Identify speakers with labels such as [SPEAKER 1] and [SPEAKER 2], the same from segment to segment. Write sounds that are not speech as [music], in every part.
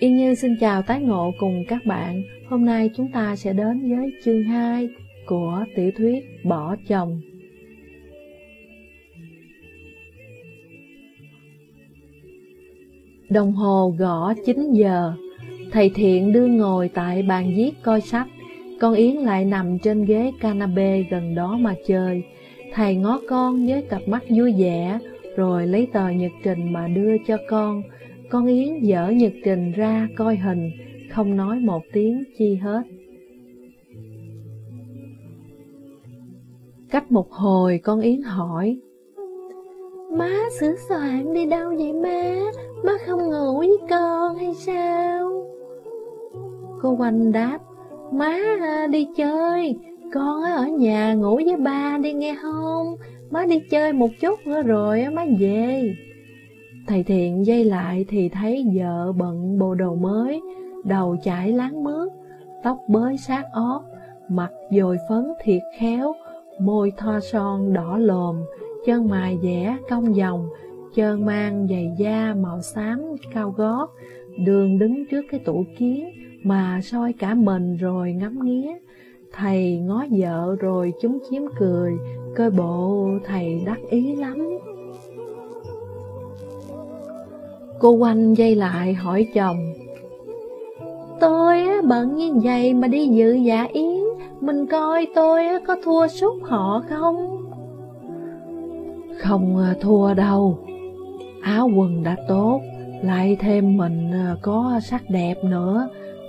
[SPEAKER 1] Yên Như xin chào tái ngộ cùng các bạn. Hôm nay chúng ta sẽ đến với chương 2 của tiểu thuyết Bỏ chồng. Đồng hồ gõ 9 giờ. Thầy Thiện đưa ngồi tại bàn viết coi sách. Con Yến lại nằm trên ghế canape gần đó mà chơi. Thầy ngó con với cặp mắt vui vẻ, rồi lấy tờ nhật trình mà đưa cho con. Con Yến dở nhật trình ra coi hình, không nói một tiếng chi hết. Cách một hồi con Yến hỏi
[SPEAKER 2] Má sửa soạn đi đâu vậy má? Má không ngủ với con hay sao?
[SPEAKER 1] Cô Oanh đáp Má à, đi chơi, con ở nhà ngủ với ba đi nghe không? Má đi chơi một chút nữa rồi má về. Thầy Thiện dây lại thì thấy vợ bận bộ đồ mới, đầu chải láng mướt, tóc bới sát ót, mặt dồi phấn thiệt khéo, môi thoa son đỏ lồm, chân mài vẽ cong vòng, chân mang giày da màu xám cao gót, đường đứng trước cái tủ kiến mà soi cả mình rồi ngắm nghía. Thầy ngó vợ rồi chúng chiếm cười, coi bộ thầy đắc ý lắm. Cô quanh dây lại hỏi chồng. Tôi bận như vậy mà đi dự dạ yến. Mình coi tôi có thua sút họ không? Không à, thua đâu. Áo quần đã tốt, Lại thêm mình à, có sắc đẹp nữa.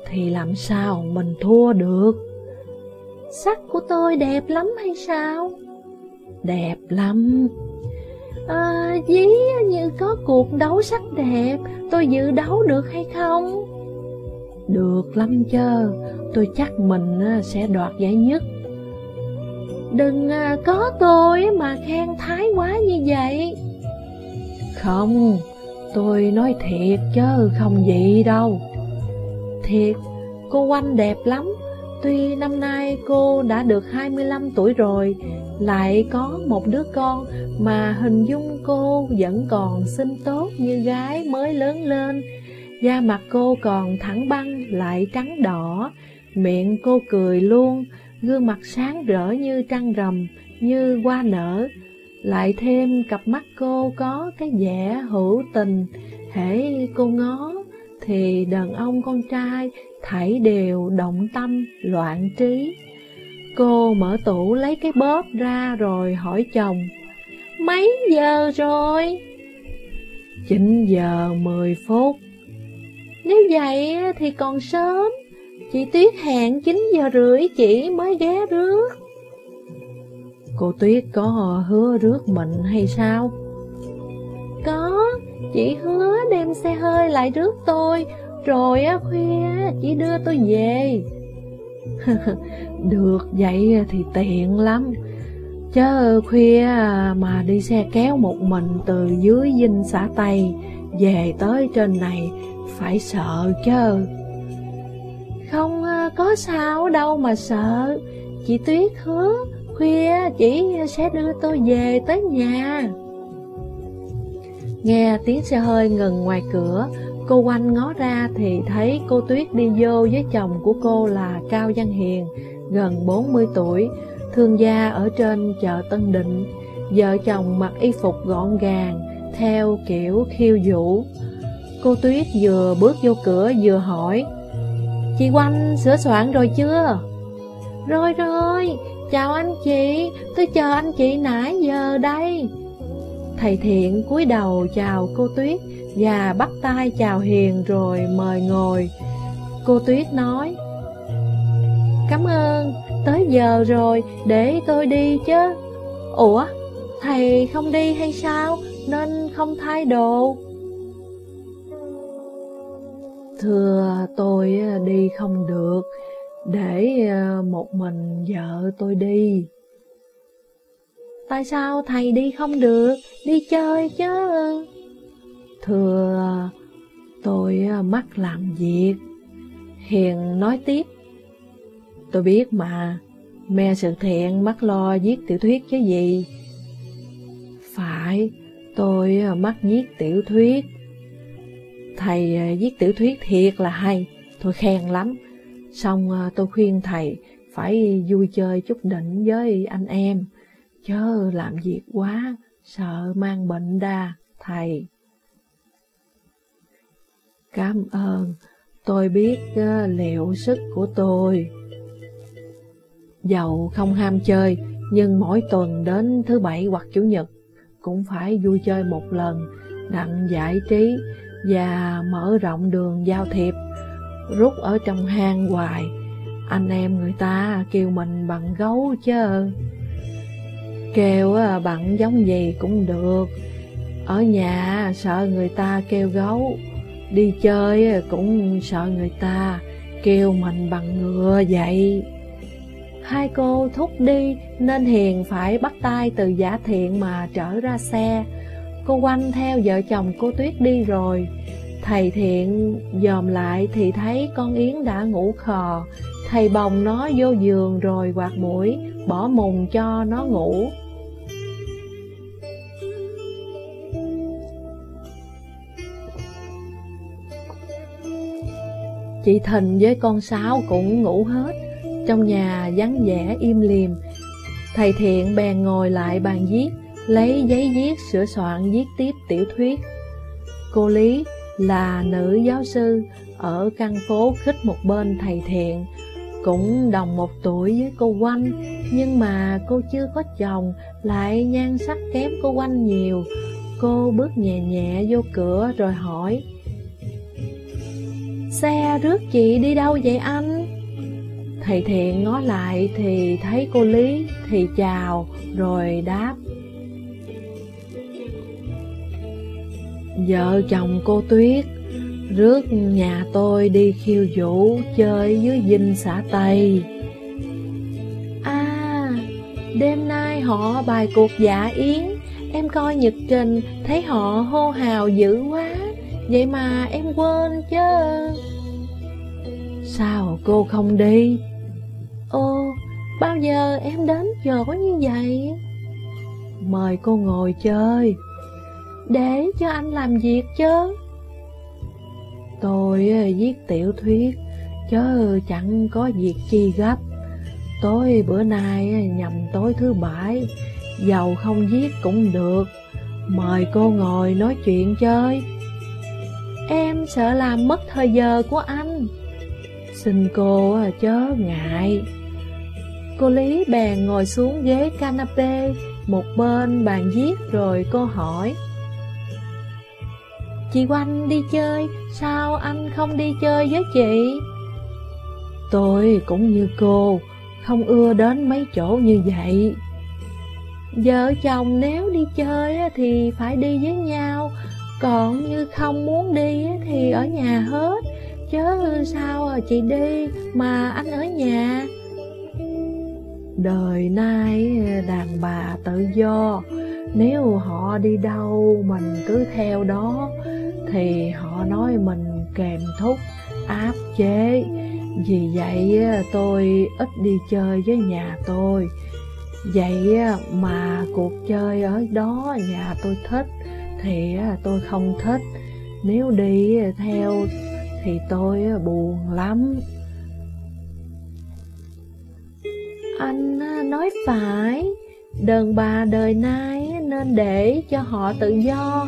[SPEAKER 1] Thì làm sao mình thua được?
[SPEAKER 2] Sắc của tôi đẹp lắm hay sao?
[SPEAKER 1] Đẹp lắm
[SPEAKER 2] à, Dí như có cuộc đấu sắc đẹp Tôi dự đấu được hay không?
[SPEAKER 1] Được lắm chứ Tôi chắc mình sẽ đoạt giải nhất.
[SPEAKER 2] Đừng à, có tôi mà khen thái quá như vậy.
[SPEAKER 1] Không Tôi nói thiệt chứ không vậy đâu. Thiệt Cô Oanh đẹp lắm. Tuy năm nay cô đã được 25 tuổi rồi Lại có một đứa con mà hình dung cô vẫn còn xinh tốt như gái mới lớn lên. Da mặt cô còn thẳng băng lại trắng đỏ. Miệng cô cười luôn Gương mặt sáng rỡ như trăng rằm Như hoa nở. Lại thêm cặp mắt cô có cái vẻ hữu tình. Hễ cô ngó Thì đàn ông con trai thảy đều động tâm, loạn trí. Cô mở tủ lấy cái bóp ra rồi hỏi chồng, Mấy giờ rồi? 9 giờ 10 phút.
[SPEAKER 2] Nếu vậy thì còn sớm, chị Tuyết hẹn 9 giờ rưỡi chị mới ghé rước.
[SPEAKER 1] Cô Tuyết có hứa rước mình hay sao?
[SPEAKER 2] Có, chị hứa đem xe hơi lại rước tôi rồi á khuya chỉ đưa tôi về [laughs]
[SPEAKER 1] Được vậy thì tiện lắm Chớ khuya mà đi xe kéo một mình từ dưới dinh xã Tây Về tới trên này phải sợ chứ
[SPEAKER 2] Không có sao đâu mà sợ. Chị Tuyết hứa khuya chị sẽ đưa tôi về tới nhà.
[SPEAKER 1] Nghe tiếng xe hơi ngừng ngoài cửa Cô quanh ngó ra thì thấy cô Tuyết đi vô với chồng của cô là Cao Văn Hiền, gần 40 tuổi, thương gia ở trên chợ Tân Định. Vợ chồng mặc y phục gọn gàng, theo kiểu khiêu vũ. Cô Tuyết vừa bước vô cửa vừa hỏi, Chị Quanh sửa soạn rồi chưa?
[SPEAKER 2] Rồi rồi, chào anh chị, tôi chờ anh chị nãy giờ đây.
[SPEAKER 1] Thầy Thiện cúi đầu chào cô Tuyết, và bắt tay chào Hiền rồi mời ngồi. Cô Tuyết nói, Cảm ơn, tới giờ rồi, để tôi đi chứ. Ủa, thầy không đi hay sao, nên không thay đồ? Thưa tôi đi không được, để ờ, một mình vợ tôi đi. Tại sao thầy đi không được, đi chơi chứ? Thưa, tôi à, mắc làm việc. Hiền nói tiếp. Tôi biết mà, mẹ sự thiện mắc lo viết tiểu thuyết chứ gì. Phải, tôi à, mắc viết tiểu thuyết. Thầy à, viết tiểu thuyết thiệt là hay, tôi khen lắm. Xong à, tôi khuyên thầy phải vui chơi chút đỉnh với anh em, chớ làm việc quá, sợ mang bệnh đa, thầy. Cảm ơn, tôi biết liệu sức của tôi. Dầu không ham chơi, nhưng mỗi tuần đến thứ bảy hoặc chủ nhật cũng phải vui chơi một lần, đặng giải trí và mở rộng đường giao thiệp. Rút ở trong hang hoài, anh em người ta kêu mình bằng gấu chứ. Kêu à, bằng giống gì cũng được. Ở nhà à, sợ người ta kêu gấu, đi chơi à, cũng sợ người ta kêu mình bằng ngựa vậy. Hai cô thúc đi nên Hiền phải bắt tay từ giả thiện mà trở ra xe. Cô quanh theo vợ chồng cô Tuyết đi rồi. Thầy thiện dòm lại thì thấy con Yến đã ngủ khò. Thầy bồng nó vô giường rồi quạt mũi, bỏ mùng cho nó ngủ. Chị Thình với con Sáu cũng ngủ hết trong nhà vắng vẻ im lìm, Thầy Thiện bèn ngồi lại bàn viết, Lấy giấy viết sửa soạn viết tiếp tiểu thuyết Cô Lý là nữ giáo sư Ở căn phố khích một bên thầy Thiện, Cũng đồng một tuổi với cô Quanh Nhưng mà cô chưa có chồng, Lại nhan sắc kém cô Quanh nhiều Cô bước nhẹ nhẹ vô cửa rồi hỏi, Xe rước chị đi đâu vậy anh? Thầy Thiện ngó lại thì thấy cô Lý thì chào rồi đáp. Vợ chồng cô Tuyết rước nhà tôi đi khiêu vũ chơi dưới dinh xã Tây. À, đêm nay họ bài cuộc dạ yến. Em coi nhật trình thấy họ hô hào dữ quá. Vậy mà em quên chứ. Sao cô không đi? Ồ, bao giờ em đến giờ có như vậy? Mời cô ngồi chơi. Để cho anh làm việc chứ. Tôi ờ, viết tiểu thuyết Chứ chẳng có việc chi gấp. Tối bữa nay ờ, nhằm tối thứ bảy Giàu không viết cũng được. Mời cô ngồi nói chuyện chơi. Em sợ làm mất thời giờ của anh. Xin cô ờ, chớ ngại. Cô Lý bèn ngồi xuống ghế canapé Một bên bàn viết rồi cô hỏi. Chị Oanh đi chơi, Sao anh không đi chơi với chị? Tôi cũng như cô, Không ưa đến mấy chỗ như vậy. Vợ chồng nếu đi chơi thì phải đi với nhau, Còn như không muốn đi thì ở nhà hết. Chứ sao chị đi mà anh ở nhà? Đời nay đàn bà tự do. Nếu họ đi đâu mình cứ theo đó. Thì họ nói mình kèm thúc, áp chế. Vì vậy tôi ít đi chơi với nhà tôi. Vậy mà cuộc chơi ở đó nhà tôi thích Thì tôi không thích. Nếu đi theo thì tôi buồn lắm. Anh à, nói phải, đàn bà đời nay nên để cho họ tự do,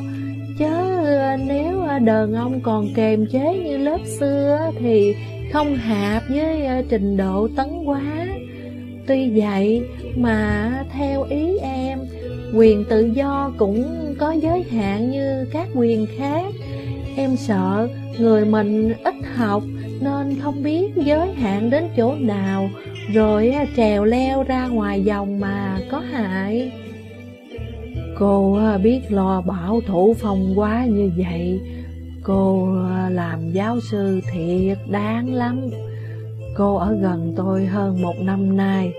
[SPEAKER 1] chứ à, nếu à, đàn ông còn kềm chế như lớp xưa thì không hạp với trình độ tấn quá. Tuy vậy mà theo ý em, quyền tự do cũng có giới hạn như các quyền khác. Em sợ người mình ít học nên không biết giới hạn đến chỗ nào rồi trèo leo ra ngoài dòng mà, có hại. Cô biết lo bảo thủ phong quá như vậy. Cô làm giáo sư thiệt đáng lắm. Cô ở gần tôi hơn một năm nay.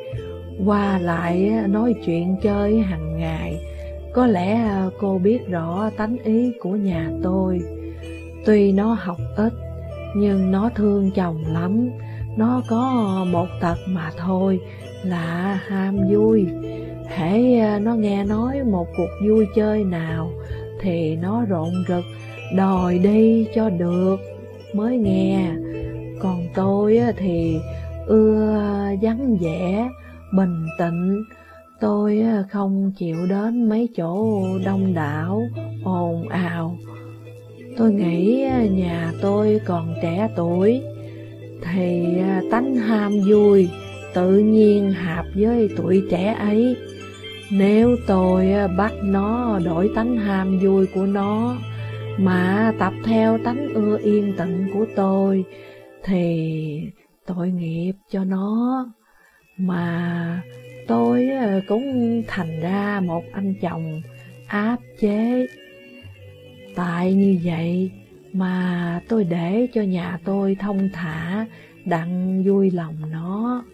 [SPEAKER 1] Qua lại nói chuyện chơi hàng ngày. Có lẽ cô biết rõ tánh ý của nhà tôi. Tuy nó học ít, Nhưng nó thương chồng lắm nó có một tật mà thôi là ham vui Hễ à, nó nghe nói một cuộc vui chơi nào Thì nó rộn rực đòi đi cho được mới nghe. Còn tôi thì ưa vắng vẻ, bình tĩnh. Tôi không chịu đến mấy chỗ đông đảo, ồn ào. Tôi nghĩ nhà tôi còn trẻ tuổi, thì à, tánh ham vui tự nhiên hợp với tuổi trẻ ấy. Nếu tôi à, bắt nó đổi tánh ham vui của nó, mà tập theo tánh ưa yên tĩnh của tôi, thì tội nghiệp cho nó. Mà tôi à, cũng thành ra một anh chồng áp chế. Tại như vậy mà tôi để cho nhà tôi thông thả, đặng vui lòng nó.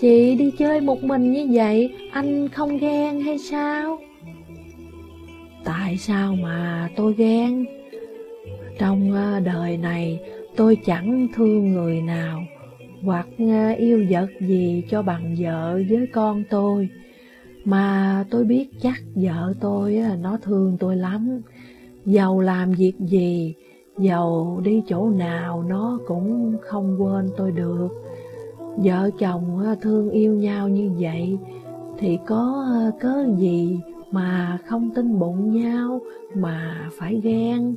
[SPEAKER 2] Chị đi chơi một mình như vậy, anh không ghen hay sao?
[SPEAKER 1] Tại sao mà tôi ghen? Trong ờ, đời này tôi chẳng thương người nào Hoặc ờ, yêu vật gì cho bằng vợ với con tôi Mà tôi biết chắc vợ tôi ờ, nó thương tôi lắm Giàu làm việc gì, giàu đi chỗ nào nó cũng không quên tôi được. Vợ chồng ờ, thương yêu nhau như vậy Thì có ờ, cớ gì mà không tin bụng nhau mà phải ghen?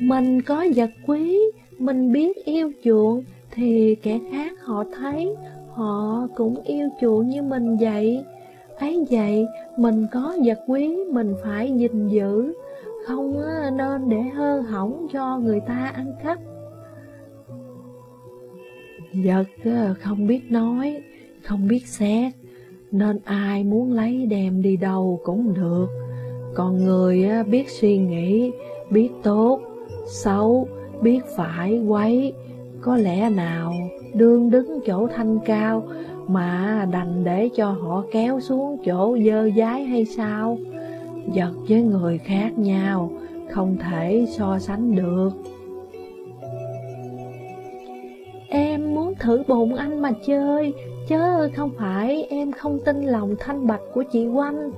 [SPEAKER 2] Mình có vật quý, mình biết yêu chuộng Thì kẻ khác họ thấy họ cũng yêu chuộng như mình vậy ấy vậy mình có vật quý mình phải gìn giữ. Không nên để hơ hỏng cho người ta ăn cắp.
[SPEAKER 1] Vật không biết nói, không biết xét, nên ai muốn lấy đem đi đâu cũng được. Còn người biết suy nghĩ, biết tốt, xấu, biết phải, quấy, có lẽ nào đương đứng chỗ thanh cao mà đành để cho họ kéo xuống chỗ dơ dái hay sao? Vật với người khác nhau, không thể so sánh được.
[SPEAKER 2] Em muốn thử bụng anh mà chơi, chớ không phải em không tin lòng thanh bạch của chị Oanh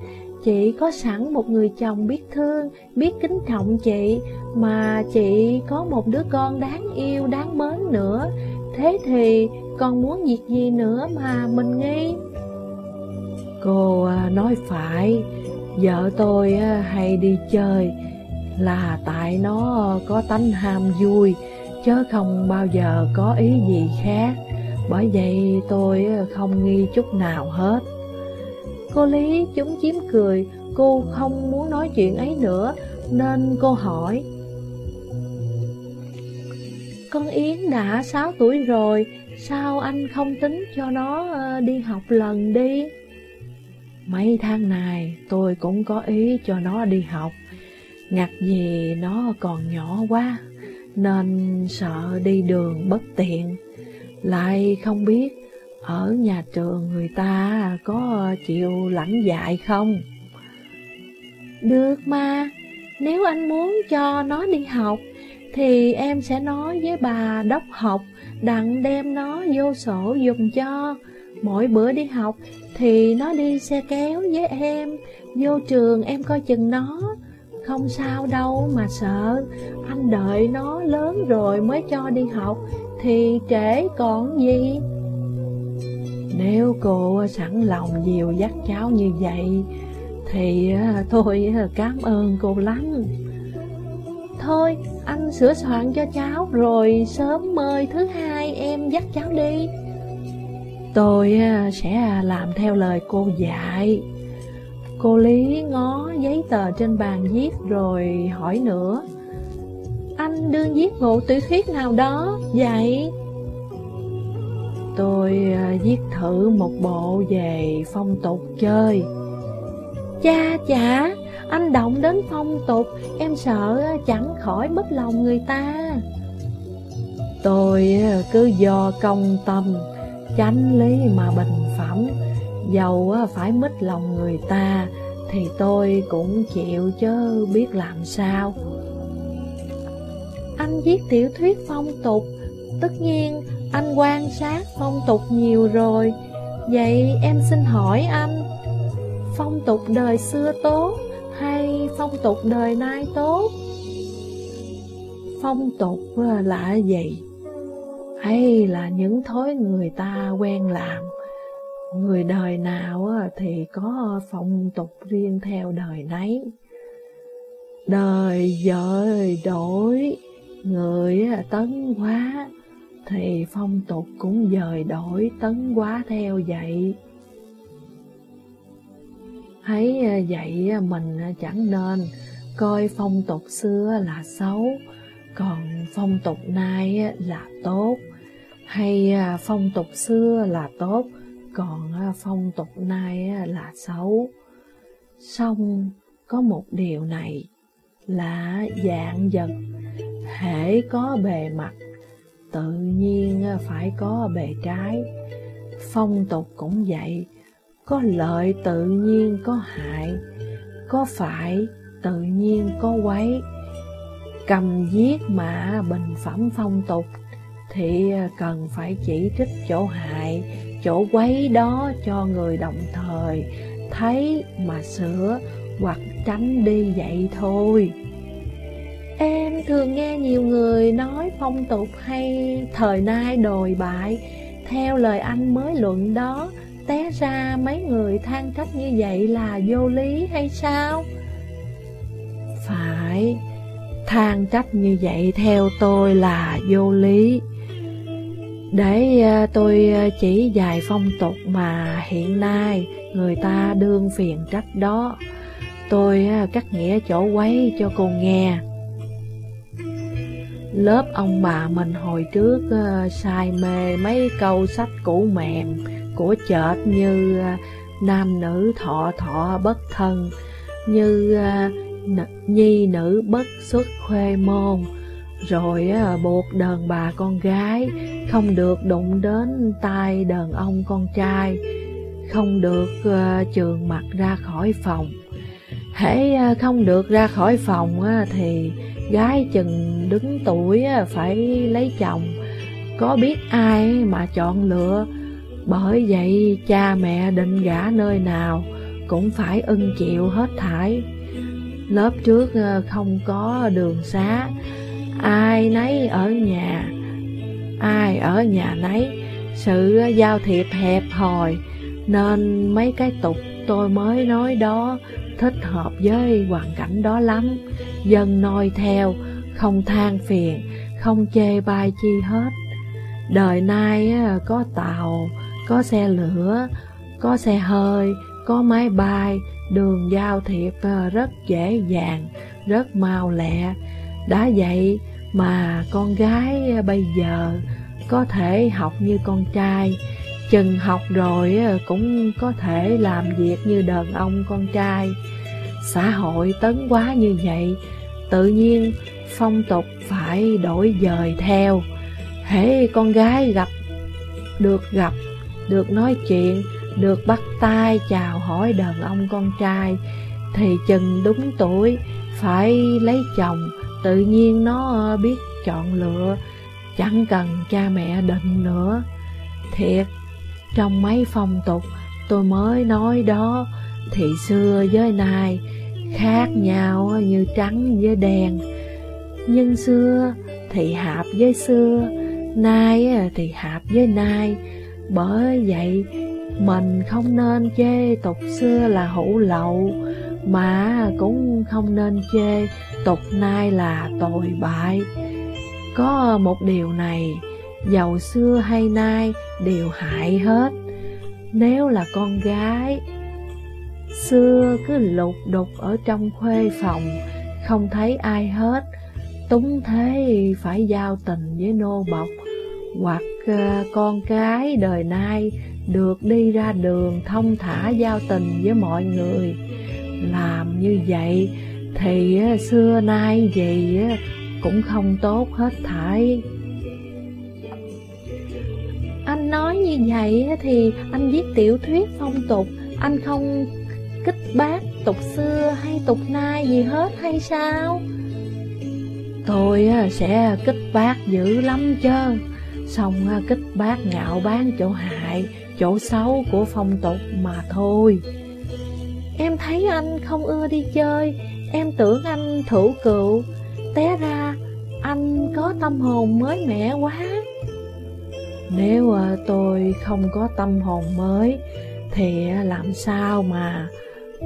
[SPEAKER 2] Chị có sẵn một người chồng biết thương, biết kính trọng chị, mà chị có một đứa con đáng yêu, đáng mến nữa. Thế thì con muốn việc gì nữa mà mình nghi?
[SPEAKER 1] Cô à, nói phải, vợ tôi à, hay đi chơi là tại nó có tánh ham vui, chứ không bao giờ có ý gì khác. Bởi vậy tôi à, không nghi chút nào hết.
[SPEAKER 2] Cô Lý chúng chiếm cười, cô không muốn nói chuyện ấy nữa, nên cô hỏi. Con Yến đã 6 tuổi rồi, sao anh không tính cho nó ờ, đi học lần đi?
[SPEAKER 1] Mấy tháng này tôi cũng có ý cho nó đi học, ngặt gì nó còn nhỏ quá, nên sợ đi đường bất tiện. Lại không biết ở nhà trường người ta có chịu lãnh dạy không?
[SPEAKER 2] Được mà, nếu anh muốn cho nó đi học thì em sẽ nói với bà đốc học, Đặng đem nó vô sổ dùng cho. Mỗi bữa đi học thì nó đi xe kéo với em, Vô trường em coi chừng nó. Không sao đâu mà sợ, Anh đợi nó lớn rồi mới cho đi học, Thì trễ còn gì?
[SPEAKER 1] Nếu cô sẵn lòng dìu dắt cháu như vậy, Thì à, tôi à, cảm ơn cô lắm.
[SPEAKER 2] Thôi anh sửa soạn cho cháu Rồi sớm mời thứ hai em dắt cháu đi.
[SPEAKER 1] Tôi à, sẽ à, làm theo lời cô dạy. Cô Lý ngó giấy tờ trên bàn viết rồi hỏi nữa.
[SPEAKER 2] Anh đương viết bộ tiểu thuyết nào đó vậy?
[SPEAKER 1] Tôi à, viết thử một bộ về phong tục chơi.
[SPEAKER 2] Cha chả, anh động đến phong tục Em sợ chẳng khỏi mất lòng người ta.
[SPEAKER 1] Tôi à, cứ do công tâm Chánh lý mà bình phẩm Dầu à, phải mất lòng người ta Thì tôi cũng chịu chứ biết làm sao.
[SPEAKER 2] Anh viết tiểu thuyết phong tục Tất nhiên anh quan sát phong tục nhiều rồi. Vậy em xin hỏi anh
[SPEAKER 1] phong tục đời xưa tốt phong tục đời nay tốt? Phong tục ờ, là gì? Hay là những thói người ta quen làm? Người đời nào ờ, thì có phong tục riêng theo đời nấy. Đời dời đổi, người ờ, tấn quá thì phong tục cũng dời đổi tấn quá theo vậy. Thấy à, vậy à, mình à, chẳng nên coi phong tục xưa là xấu, còn phong tục nay là tốt, hay phong tục xưa là tốt, còn phong tục nay là xấu. Xong có một điều này là dạng vật, hễ có bề mặt, tự nhiên phải có bề trái. Phong tục cũng vậy, có lợi tự nhiên có hại, có phải tự nhiên có quấy. Cầm giết mà bình phẩm phong tục thì à, cần phải chỉ trích chỗ hại, chỗ quấy đó cho người đồng thời thấy mà sửa hoặc tránh đi vậy thôi. Em thường nghe nhiều người nói phong tục hay thời nay đồi bại, theo lời anh mới luận đó, té ra mấy người than trách như vậy là vô lý hay sao? Phải, than trách như vậy theo tôi là vô lý. Để à, tôi à, chỉ vài phong tục mà hiện nay người ta đương phiền trách đó. Tôi à, cắt nghĩa chỗ quấy cho cô nghe. Lớp ông bà mình hồi trước uh, say mê mấy câu sách cũ mềm của chợt như à, nam nữ thọ thọ bất thân, như à, nhi nữ bất xuất khuê môn, rồi à, buộc đàn bà con gái không được đụng đến tay đàn ông con trai, không được trường mặt ra khỏi phòng. Hễ không được ra khỏi phòng thì Gái chừng đứng tuổi phải lấy chồng Có biết ai mà chọn lựa bởi vậy cha mẹ định gả nơi nào Cũng phải ưng chịu hết thải Lớp trước ờ, không có đường xá Ai nấy ở nhà Ai ở nhà nấy Sự ờ, giao thiệp hẹp hòi Nên mấy cái tục tôi mới nói đó thích hợp với hoàn cảnh đó lắm. Dân noi theo, không than phiền, không chê bai chi hết. Đời nay ờ, có tàu, có xe lửa, có xe hơi, có máy bay, đường giao thiệp à, rất dễ dàng, rất mau lẹ. Đã vậy mà con gái à, bây giờ có thể học như con trai, Chừng học rồi à, cũng có thể làm việc như đàn ông con trai. Xã hội tấn quá như vậy Tự nhiên phong tục phải đổi dời theo. Hễ con gái gặp Được gặp được nói chuyện, Được bắt tay, chào hỏi đàn ông con trai. Thì chừng đúng tuổi, Phải lấy chồng, Tự nhiên nó ờ, biết chọn lựa, Chẳng cần cha mẹ định nữa. Thiệt, trong mấy phong tục tôi mới nói đó, Thì xưa với nay, khác nhau như trắng với đen. Nhưng xưa thì hạp với xưa, Nay thì hạp với nay. Bởi vậy, mình không nên chê tục xưa là hữu lậu, Mà cũng không nên chê tục nay là tồi bại. Có một điều này, giàu xưa hay nay đều hại hết. Nếu là con gái, Xưa cứ lục đục ở trong khuê phòng, Không thấy ai hết, Túng thế phải giao tình với nô bọc hoặc uh, con cái đời nay Được đi ra đường thông thả giao tình với mọi người. Làm như vậy Thì uh, xưa nay gì uh, cũng không tốt hết thảy.
[SPEAKER 2] Anh nói như vậy thì anh viết tiểu thuyết phong tục Anh không kích bác tục xưa hay tục nay gì hết hay sao?
[SPEAKER 1] Tôi sẽ kích bác dữ lắm chứ Xong kích bác ngạo bán chỗ hại, chỗ xấu của phong tục mà thôi.
[SPEAKER 2] Em thấy anh không ưa đi chơi Em tưởng anh thủ cựu Té ra anh có tâm hồn mới mẻ quá.
[SPEAKER 1] Nếu à, tôi không có tâm hồn mới Thì à, làm sao mà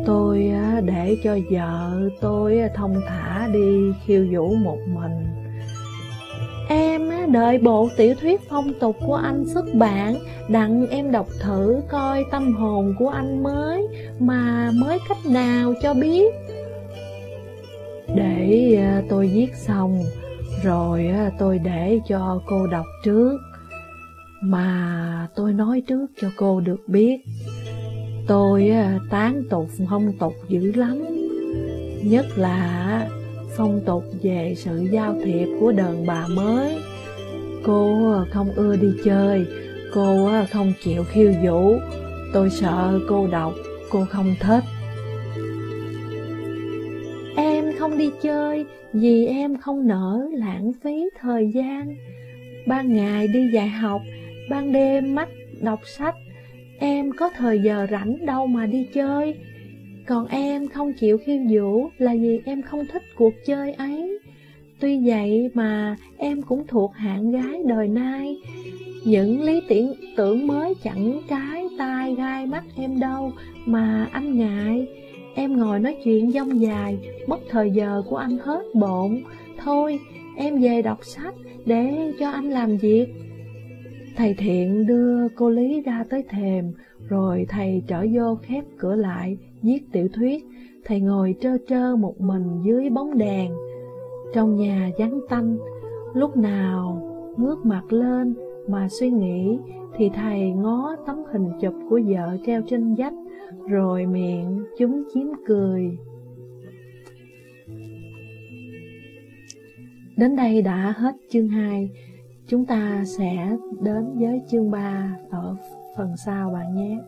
[SPEAKER 1] tôi à, để cho vợ tôi thông thả đi khiêu vũ một mình?
[SPEAKER 2] Em đợi bộ tiểu thuyết phong tục của anh xuất bản, Đặng em đọc thử coi tâm hồn của anh mới, Mà mới cách nào cho biết.
[SPEAKER 1] Để à, tôi viết xong, rồi à, tôi để cho cô đọc trước. Mà tôi nói trước cho cô được biết, Tôi à, tán tục phong tục dữ lắm. Nhất là phong tục về sự giao thiệp của đàn bà mới. Cô không ưa đi chơi. Cô không chịu khiêu vũ. Tôi sợ cô đọc, Cô không thích.
[SPEAKER 2] Em không đi chơi vì em không nỡ lãng phí thời gian. Ban ngày đi dạy học, Ban đêm mắt đọc sách. Em có thời giờ rảnh đâu mà đi chơi. Còn em không chịu khiêu vũ Là vì em không thích cuộc chơi ấy. Tuy vậy mà em cũng thuộc hạng gái đời nay Những lý tiện tưởng mới chẳng trái tai gai mắt em đâu Mà anh ngại Em ngồi nói chuyện dông dài, mất thời giờ của anh hết bộn. Thôi, em về đọc sách để cho anh làm việc.
[SPEAKER 1] Thầy Thiện đưa cô Lý ra tới thềm, rồi thầy trở vô khép cửa lại, viết tiểu thuyết. Thầy ngồi trơ trơ một mình dưới bóng đèn. Trong nhà vắng tanh, lúc nào ngước mặt lên mà suy nghĩ thì thầy ngó tấm hình chụp của vợ treo trên vách rồi miệng chúng chiếm cười. Đến đây đã hết chương 2, chúng ta sẽ đến với chương 3 ở phần sau bạn nhé.